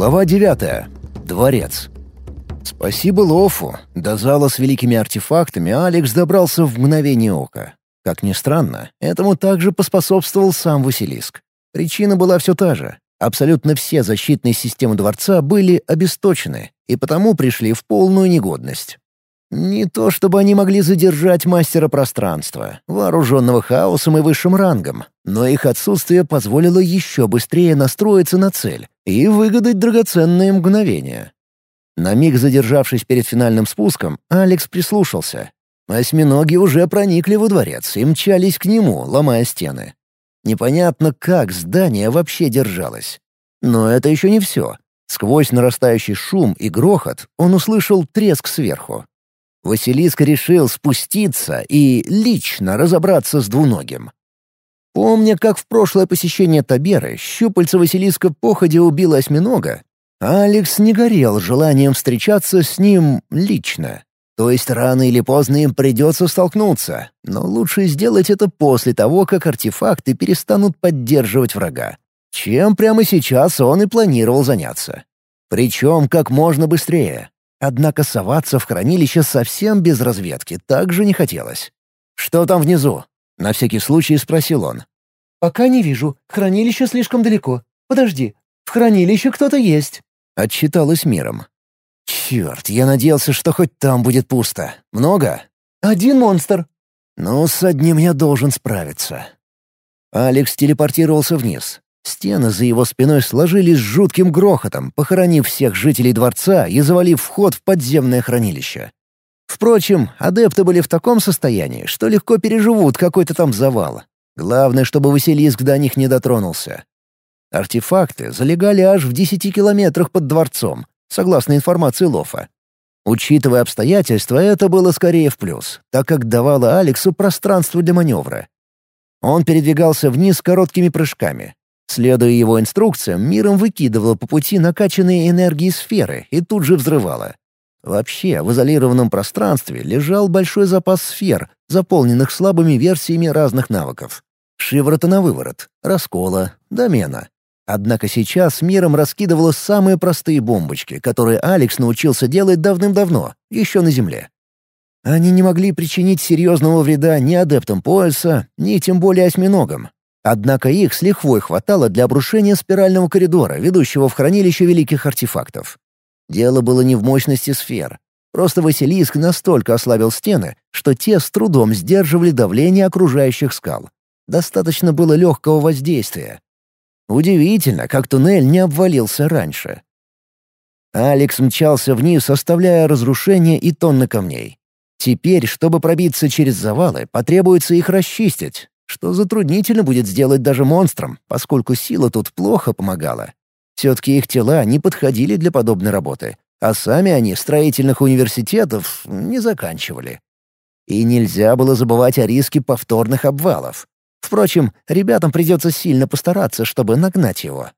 Глава 9. Дворец. Спасибо Лофу. До зала с великими артефактами Алекс добрался в мгновение ока. Как ни странно, этому также поспособствовал сам Василиск. Причина была все та же. Абсолютно все защитные системы дворца были обесточены и потому пришли в полную негодность. Не то чтобы они могли задержать мастера пространства, вооруженного хаосом и высшим рангом, но их отсутствие позволило еще быстрее настроиться на цель и выгадать драгоценные мгновения. На миг задержавшись перед финальным спуском, Алекс прислушался. Осьминоги уже проникли во дворец и мчались к нему, ломая стены. Непонятно, как здание вообще держалось. Но это еще не все. Сквозь нарастающий шум и грохот он услышал треск сверху. Василиск решил спуститься и лично разобраться с двуногим. Помня, как в прошлое посещение Таберы щупальца Василиска походя убила осьминога, Алекс не горел желанием встречаться с ним лично. То есть рано или поздно им придется столкнуться, но лучше сделать это после того, как артефакты перестанут поддерживать врага. Чем прямо сейчас он и планировал заняться. Причем как можно быстрее. Однако соваться в хранилище совсем без разведки также не хотелось. «Что там внизу?» — на всякий случай спросил он. «Пока не вижу. Хранилище слишком далеко. Подожди. В хранилище кто-то есть». Отчиталась миром. «Черт, я надеялся, что хоть там будет пусто. Много?» «Один монстр». «Ну, с одним я должен справиться». Алекс телепортировался вниз. Стены за его спиной сложились с жутким грохотом, похоронив всех жителей дворца и завалив вход в подземное хранилище. Впрочем, адепты были в таком состоянии, что легко переживут какой-то там завал. Главное, чтобы Василиск до них не дотронулся. Артефакты залегали аж в десяти километрах под дворцом, согласно информации Лофа. Учитывая обстоятельства, это было скорее в плюс, так как давало Алексу пространство для маневра. Он передвигался вниз короткими прыжками. Следуя его инструкциям, миром выкидывало по пути накачанные энергии сферы и тут же взрывало. Вообще, в изолированном пространстве лежал большой запас сфер, заполненных слабыми версиями разных навыков. Шиворота на выворот, раскола, домена. Однако сейчас миром раскидывало самые простые бомбочки, которые Алекс научился делать давным-давно, еще на Земле. Они не могли причинить серьезного вреда ни адептам пояса, ни тем более осьминогам. Однако их с лихвой хватало для обрушения спирального коридора, ведущего в хранилище великих артефактов. Дело было не в мощности сфер. Просто Василиск настолько ослабил стены, что те с трудом сдерживали давление окружающих скал. Достаточно было легкого воздействия. Удивительно, как туннель не обвалился раньше. Алекс мчался вниз, оставляя разрушения и тонны камней. Теперь, чтобы пробиться через завалы, потребуется их расчистить, что затруднительно будет сделать даже монстрам, поскольку сила тут плохо помогала. Все-таки их тела не подходили для подобной работы, а сами они строительных университетов не заканчивали. И нельзя было забывать о риске повторных обвалов. Впрочем, ребятам придется сильно постараться, чтобы нагнать его.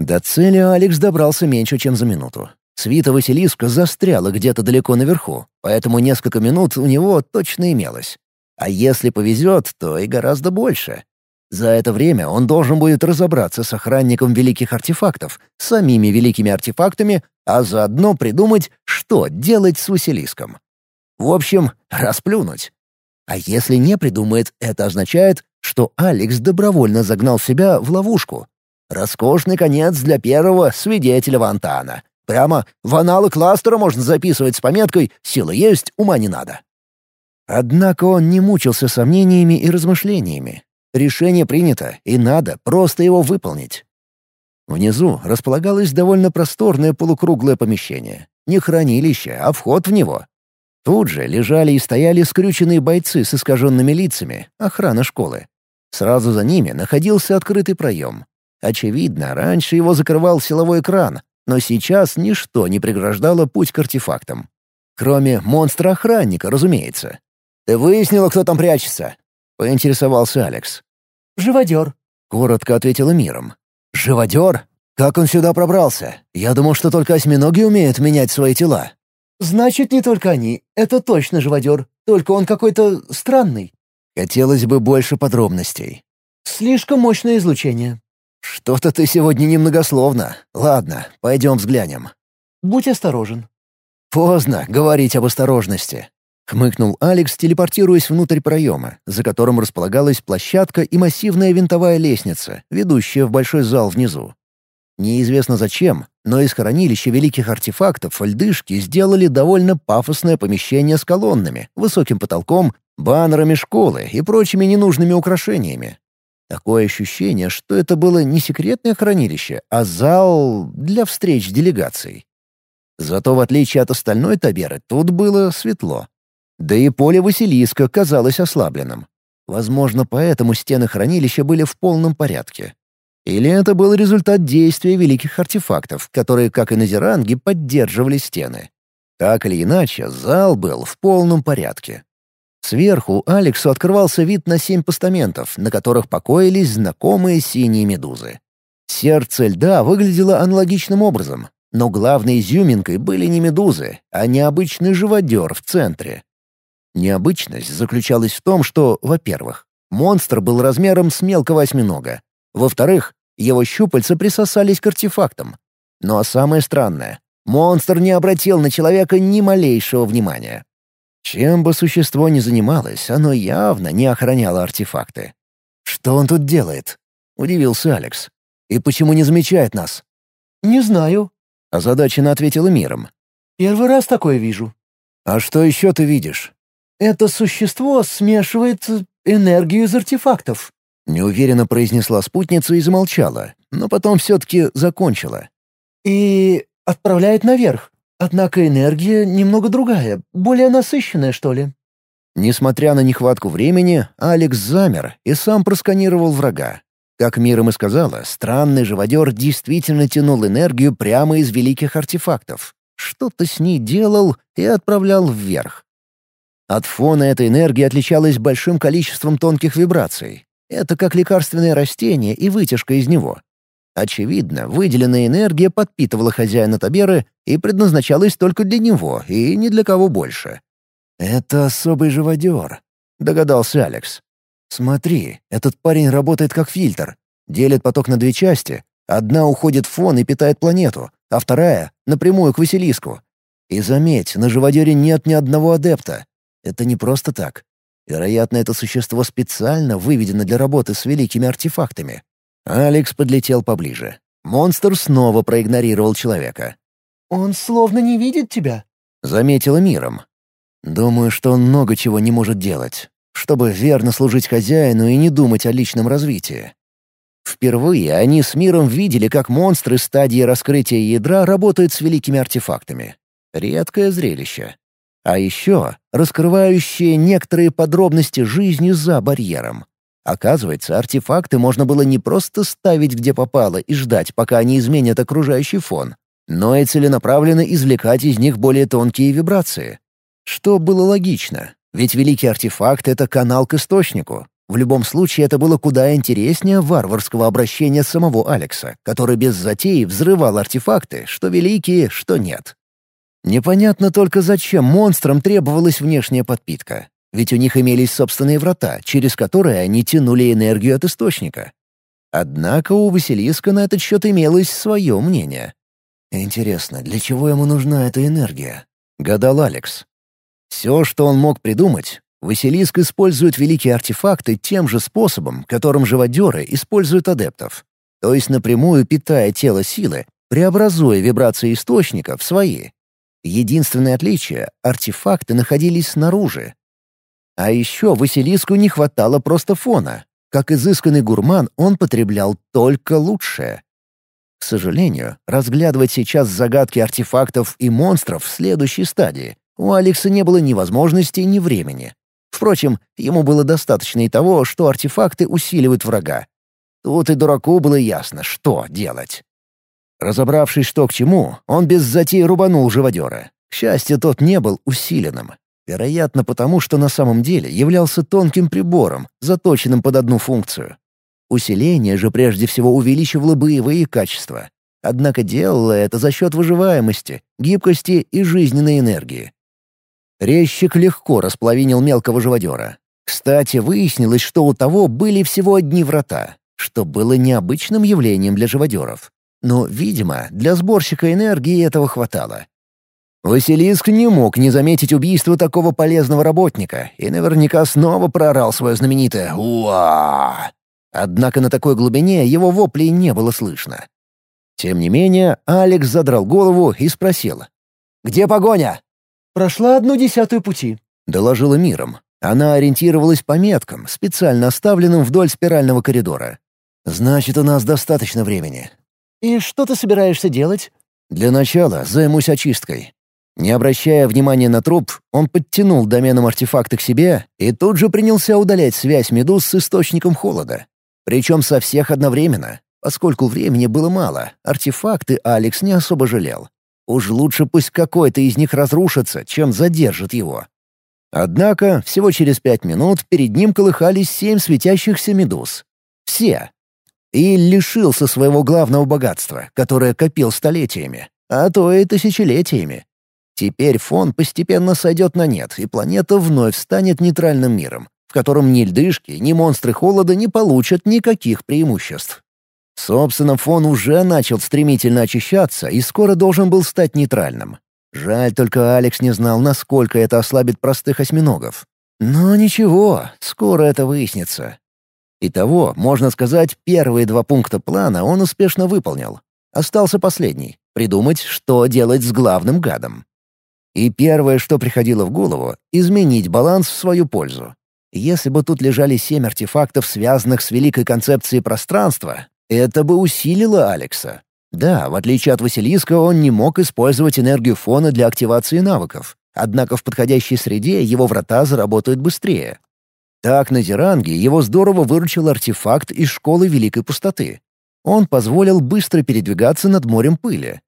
До цели Алекс добрался меньше, чем за минуту. Свита Василиска застряла где-то далеко наверху, поэтому несколько минут у него точно имелось. А если повезет, то и гораздо больше. За это время он должен будет разобраться с охранником великих артефактов, самими великими артефактами, а заодно придумать, что делать с Василиском. В общем, расплюнуть. А если не придумает, это означает, что Алекс добровольно загнал себя в ловушку. Роскошный конец для первого свидетеля Вантана. Прямо в аналы кластера можно записывать с пометкой «Сила есть, ума не надо». Однако он не мучился сомнениями и размышлениями. Решение принято, и надо просто его выполнить. Внизу располагалось довольно просторное полукруглое помещение. Не хранилище, а вход в него. Тут же лежали и стояли скрюченные бойцы с искаженными лицами, охрана школы. Сразу за ними находился открытый проем. Очевидно, раньше его закрывал силовой экран, но сейчас ничто не преграждало путь к артефактам. Кроме монстра-охранника, разумеется. «Ты выяснила, кто там прячется?» — поинтересовался Алекс. «Живодер», — коротко ответила миром. «Живодер? Как он сюда пробрался? Я думал, что только осьминоги умеют менять свои тела». «Значит, не только они. Это точно живодер. Только он какой-то странный». Хотелось бы больше подробностей. «Слишком мощное излучение». «Что-то ты сегодня немногословно. Ладно, пойдем взглянем». «Будь осторожен». «Поздно говорить об осторожности», — хмыкнул Алекс, телепортируясь внутрь проема, за которым располагалась площадка и массивная винтовая лестница, ведущая в большой зал внизу. Неизвестно зачем, но из хранилища великих артефактов льдышки сделали довольно пафосное помещение с колоннами, высоким потолком, баннерами школы и прочими ненужными украшениями. Такое ощущение, что это было не секретное хранилище, а зал для встреч делегаций. Зато в отличие от остальной таберы, тут было светло. Да и поле Василиска казалось ослабленным. Возможно, поэтому стены хранилища были в полном порядке. Или это был результат действия великих артефактов, которые, как и на Зеранге, поддерживали стены. Так или иначе, зал был в полном порядке. Сверху Алексу открывался вид на семь постаментов, на которых покоились знакомые синие медузы. Сердце льда выглядело аналогичным образом, но главной изюминкой были не медузы, а необычный живодер в центре. Необычность заключалась в том, что, во-первых, монстр был размером с мелкого осьминога. Во-вторых, его щупальца присосались к артефактам. А самое странное — монстр не обратил на человека ни малейшего внимания. Чем бы существо ни занималось, оно явно не охраняло артефакты. «Что он тут делает?» — удивился Алекс. «И почему не замечает нас?» «Не знаю», — озадаченно ответила миром. «Первый раз такое вижу». «А что еще ты видишь?» «Это существо смешивает энергию из артефактов», — неуверенно произнесла спутница и замолчала, но потом все-таки закончила. «И отправляет наверх. Однако энергия немного другая, более насыщенная, что ли. Несмотря на нехватку времени, Алекс замер и сам просканировал врага. Как Миром и сказала, странный живодер действительно тянул энергию прямо из великих артефактов. Что-то с ней делал и отправлял вверх. От фона этой энергии отличалась большим количеством тонких вибраций. Это как лекарственное растение и вытяжка из него. Очевидно, выделенная энергия подпитывала хозяина Таберы и предназначалась только для него и ни для кого больше. «Это особый живодер», — догадался Алекс. «Смотри, этот парень работает как фильтр. Делит поток на две части. Одна уходит в фон и питает планету, а вторая — напрямую к Василиску. И заметь, на живодере нет ни одного адепта. Это не просто так. Вероятно, это существо специально выведено для работы с великими артефактами. Алекс подлетел поближе. Монстр снова проигнорировал человека. «Он словно не видит тебя», — заметила миром. «Думаю, что он много чего не может делать, чтобы верно служить хозяину и не думать о личном развитии». Впервые они с миром видели, как монстры стадии раскрытия ядра работают с великими артефактами. Редкое зрелище. А еще раскрывающее некоторые подробности жизни за барьером. Оказывается, артефакты можно было не просто ставить где попало и ждать, пока они изменят окружающий фон, но и целенаправленно извлекать из них более тонкие вибрации. Что было логично, ведь великий артефакт — это канал к источнику. В любом случае, это было куда интереснее варварского обращения самого Алекса, который без затеи взрывал артефакты, что великие, что нет. Непонятно только, зачем монстрам требовалась внешняя подпитка ведь у них имелись собственные врата, через которые они тянули энергию от источника. Однако у Василиска на этот счет имелось свое мнение. «Интересно, для чего ему нужна эта энергия?» — гадал Алекс. Все, что он мог придумать, Василиск использует великие артефакты тем же способом, которым живодеры используют адептов, то есть напрямую питая тело силы, преобразуя вибрации источника в свои. Единственное отличие — артефакты находились снаружи, а еще Василиску не хватало просто фона. Как изысканный гурман он потреблял только лучшее. К сожалению, разглядывать сейчас загадки артефактов и монстров в следующей стадии у Алекса не было ни возможности, ни времени. Впрочем, ему было достаточно и того, что артефакты усиливают врага. Тут и дураку было ясно, что делать. Разобравшись, что к чему, он без затей рубанул живодера. К счастью, тот не был усиленным. Вероятно, потому что на самом деле являлся тонким прибором, заточенным под одну функцию. Усиление же прежде всего увеличивало боевые качества. Однако делало это за счет выживаемости, гибкости и жизненной энергии. Резчик легко расплавинил мелкого живодера. Кстати, выяснилось, что у того были всего одни врата. что было необычным явлением для живодеров. Но, видимо, для сборщика энергии этого хватало. Василиск не мог не заметить убийство такого полезного работника и наверняка снова проорал свое знаменитое «Уа!». Однако на такой глубине его воплей не было слышно. Тем не менее, Алекс задрал голову и спросил. «Где погоня?» «Прошла одну десятую пути», — доложила миром. Она ориентировалась по меткам, специально оставленным вдоль спирального коридора. «Значит, у нас достаточно времени». «И что ты собираешься делать?» «Для начала займусь очисткой. Не обращая внимания на труп, он подтянул доменом артефакта к себе и тут же принялся удалять связь медуз с источником холода. Причем со всех одновременно. Поскольку времени было мало, артефакты Алекс не особо жалел. Уж лучше пусть какой-то из них разрушится, чем задержит его. Однако всего через пять минут перед ним колыхались семь светящихся медуз. Все. И лишился своего главного богатства, которое копил столетиями, а то и тысячелетиями. Теперь фон постепенно сойдет на нет, и планета вновь станет нейтральным миром, в котором ни льдышки, ни монстры холода не получат никаких преимуществ. Собственно, фон уже начал стремительно очищаться и скоро должен был стать нейтральным. Жаль, только Алекс не знал, насколько это ослабит простых осьминогов. Но ничего, скоро это выяснится. Итого, можно сказать, первые два пункта плана он успешно выполнил. Остался последний — придумать, что делать с главным гадом. И первое, что приходило в голову — изменить баланс в свою пользу. Если бы тут лежали семь артефактов, связанных с великой концепцией пространства, это бы усилило Алекса. Да, в отличие от Василиска, он не мог использовать энергию фона для активации навыков, однако в подходящей среде его врата заработают быстрее. Так на Зеранге его здорово выручил артефакт из Школы Великой Пустоты. Он позволил быстро передвигаться над морем пыли,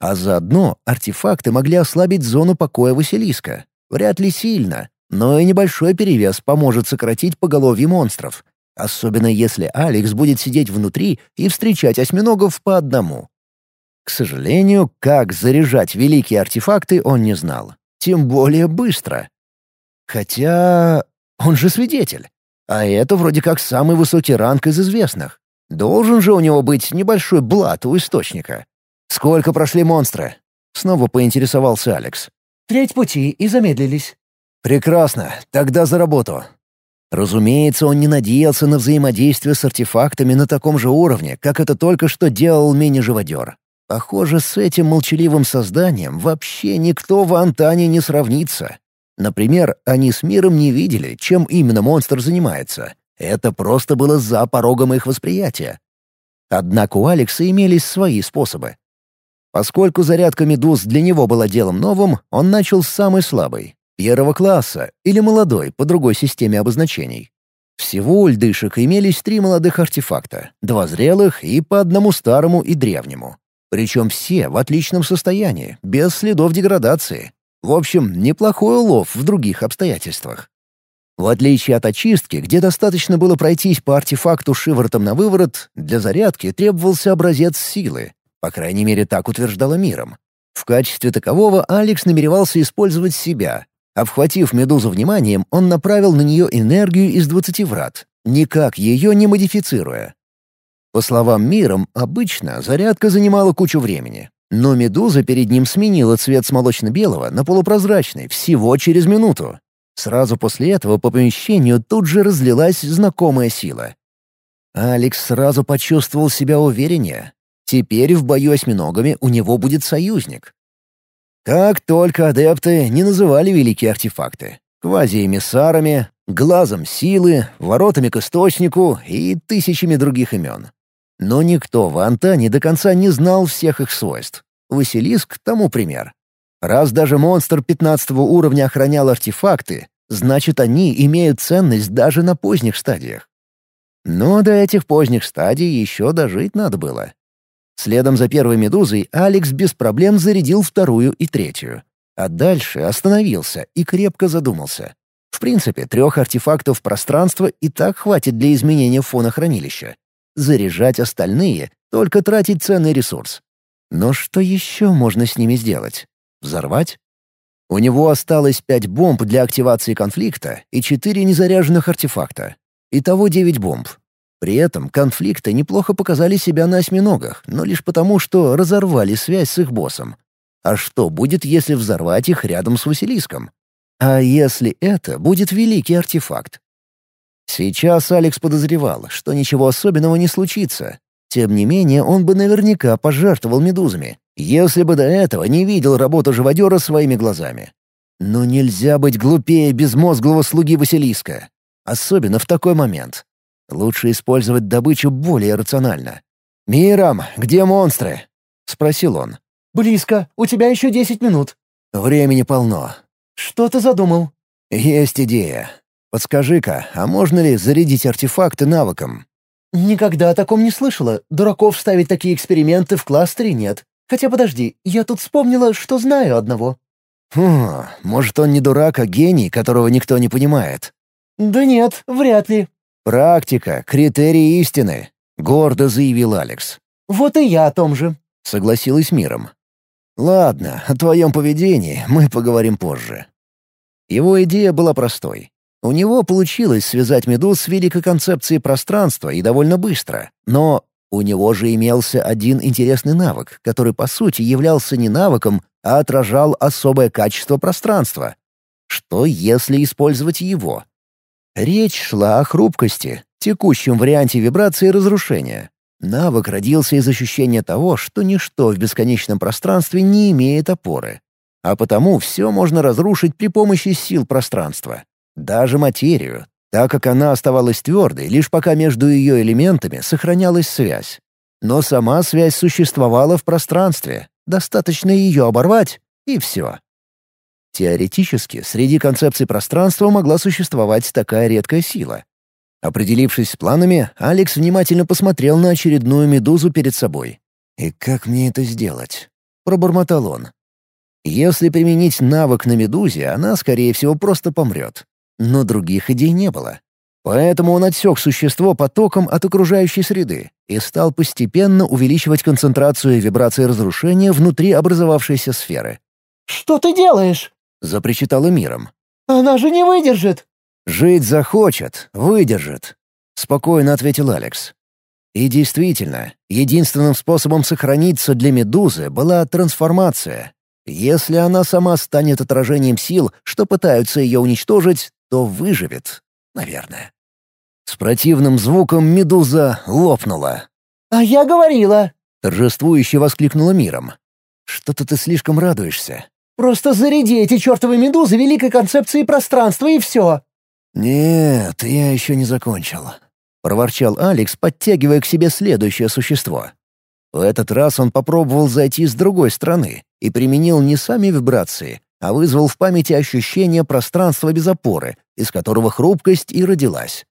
а заодно артефакты могли ослабить зону покоя Василиска. Вряд ли сильно, но и небольшой перевес поможет сократить поголовье монстров. Особенно если Алекс будет сидеть внутри и встречать осьминогов по одному. К сожалению, как заряжать великие артефакты он не знал. Тем более быстро. Хотя... он же свидетель. А это вроде как самый высокий ранг из известных. Должен же у него быть небольшой блат у источника. «Сколько прошли монстры?» — снова поинтересовался Алекс. «Треть пути и замедлились». «Прекрасно. Тогда за работу». Разумеется, он не надеялся на взаимодействие с артефактами на таком же уровне, как это только что делал мини-живодер. Похоже, с этим молчаливым созданием вообще никто в Антане не сравнится. Например, они с миром не видели, чем именно монстр занимается. Это просто было за порогом их восприятия. Однако у Алекса имелись свои способы. Поскольку зарядка медуз для него была делом новым, он начал с самой слабой — первого класса или молодой по другой системе обозначений. Всего у льдышек имелись три молодых артефакта, два зрелых и по одному старому и древнему. Причем все в отличном состоянии, без следов деградации. В общем, неплохой улов в других обстоятельствах. В отличие от очистки, где достаточно было пройтись по артефакту шиворотом на выворот, для зарядки требовался образец силы, по крайней мере, так утверждала миром. В качестве такового Алекс намеревался использовать себя. Обхватив медузу вниманием, он направил на нее энергию из двадцати врат, никак ее не модифицируя. По словам миром, обычно зарядка занимала кучу времени. Но медуза перед ним сменила цвет с молочно-белого на полупрозрачный всего через минуту. Сразу после этого по помещению тут же разлилась знакомая сила. Алекс сразу почувствовал себя увереннее. Теперь в бою осьминогами у него будет союзник. Как только адепты не называли великие артефакты — квазиэмиссарами, глазом силы, воротами к источнику и тысячами других имен. Но никто в Антане до конца не знал всех их свойств. Василиск — тому пример. Раз даже монстр 15 уровня охранял артефакты, значит, они имеют ценность даже на поздних стадиях. Но до этих поздних стадий еще дожить надо было. Следом за первой медузой Алекс без проблем зарядил вторую и третью. А дальше остановился и крепко задумался. В принципе, трех артефактов пространства и так хватит для изменения фона хранилища. Заряжать остальные — только тратить ценный ресурс. Но что еще можно с ними сделать? Взорвать? У него осталось пять бомб для активации конфликта и четыре незаряженных артефакта. Итого девять бомб. При этом конфликты неплохо показали себя на осьминогах, но лишь потому, что разорвали связь с их боссом. А что будет, если взорвать их рядом с Василиском? А если это будет великий артефакт? Сейчас Алекс подозревал, что ничего особенного не случится. Тем не менее, он бы наверняка пожертвовал медузами, если бы до этого не видел работу живодера своими глазами. Но нельзя быть глупее безмозглого слуги Василиска. Особенно в такой момент. Лучше использовать добычу более рационально. «Миром, где монстры?» — спросил он. «Близко. У тебя еще десять минут». «Времени полно». «Что ты задумал?» «Есть идея. Подскажи-ка, а можно ли зарядить артефакты навыком?» «Никогда о таком не слышала. Дураков ставить такие эксперименты в кластере нет. Хотя подожди, я тут вспомнила, что знаю одного». «Хм, может, он не дурак, а гений, которого никто не понимает?» «Да нет, вряд ли». «Практика — критерий истины», — гордо заявил Алекс. «Вот и я о том же», — согласилась миром. «Ладно, о твоем поведении мы поговорим позже». Его идея была простой. У него получилось связать медуз с великой концепцией пространства и довольно быстро, но у него же имелся один интересный навык, который по сути являлся не навыком, а отражал особое качество пространства. Что если использовать его? Речь шла о хрупкости, текущем варианте вибрации разрушения. Навык родился из ощущения того, что ничто в бесконечном пространстве не имеет опоры. А потому все можно разрушить при помощи сил пространства. Даже материю, так как она оставалась твердой, лишь пока между ее элементами сохранялась связь. Но сама связь существовала в пространстве, достаточно ее оборвать, и все. Теоретически, среди концепций пространства могла существовать такая редкая сила. Определившись с планами, Алекс внимательно посмотрел на очередную медузу перед собой. «И как мне это сделать?» — пробормотал он. «Если применить навык на медузе, она, скорее всего, просто помрет. Но других идей не было. Поэтому он отсек существо потоком от окружающей среды и стал постепенно увеличивать концентрацию вибрации разрушения внутри образовавшейся сферы. «Что ты делаешь?» — запричитала миром. «Она же не выдержит!» «Жить захочет, выдержит», — спокойно ответил Алекс. И действительно, единственным способом сохраниться для медузы была трансформация. Если она сама станет отражением сил, что пытаются ее уничтожить, то выживет, наверное. С противным звуком медуза лопнула. «А я говорила!» — торжествующе воскликнула миром. «Что-то ты слишком радуешься». «Просто заряди эти чертовы медузы великой концепции пространства и все!» «Нет, я еще не закончил», — проворчал Алекс, подтягивая к себе следующее существо. В этот раз он попробовал зайти с другой стороны и применил не сами вибрации, а вызвал в памяти ощущение пространства без опоры, из которого хрупкость и родилась.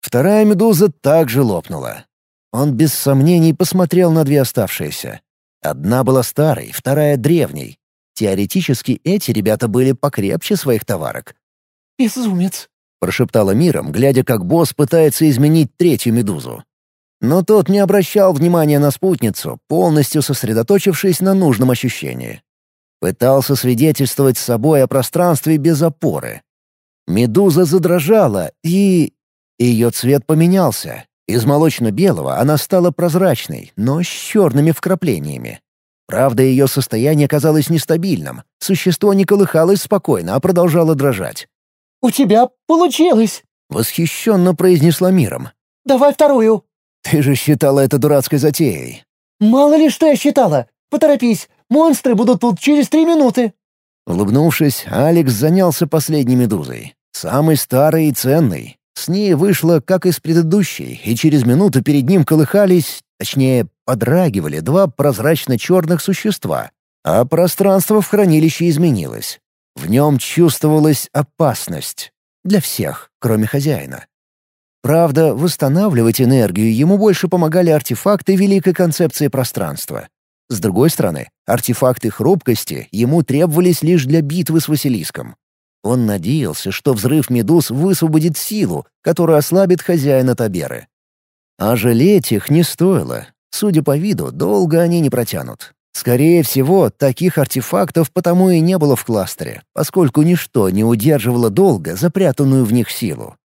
Вторая медуза также лопнула. Он без сомнений посмотрел на две оставшиеся. Одна была старой, вторая — древней. Теоретически эти ребята были покрепче своих товарок. «Безумец!» прошептала миром, глядя, как босс пытается изменить третью медузу. Но тот не обращал внимания на спутницу, полностью сосредоточившись на нужном ощущении. Пытался свидетельствовать с собой о пространстве без опоры. Медуза задрожала, и... Ее цвет поменялся. Из молочно-белого она стала прозрачной, но с черными вкраплениями. Правда, ее состояние казалось нестабильным. Существо не колыхалось спокойно, а продолжало дрожать. «У тебя получилось!» — восхищенно произнесла миром. «Давай вторую!» «Ты же считала это дурацкой затеей!» «Мало ли что я считала! Поторопись, монстры будут тут через три минуты!» Улыбнувшись, Алекс занялся последней медузой. Самой старой и ценной. С ней вышло, как из предыдущей, и через минуту перед ним колыхались, точнее, подрагивали два прозрачно-черных существа, а пространство в хранилище изменилось. В нем чувствовалась опасность. Для всех, кроме хозяина. Правда, восстанавливать энергию ему больше помогали артефакты великой концепции пространства. С другой стороны, артефакты хрупкости ему требовались лишь для битвы с Василиском. Он надеялся, что взрыв медуз высвободит силу, которая ослабит хозяина Таберы. А жалеть их не стоило. Судя по виду, долго они не протянут. Скорее всего, таких артефактов потому и не было в кластере, поскольку ничто не удерживало долго запрятанную в них силу.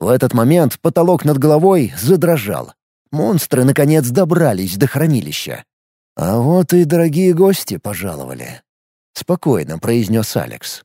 В этот момент потолок над головой задрожал. Монстры, наконец, добрались до хранилища. «А вот и дорогие гости пожаловали», — спокойно произнес Алекс.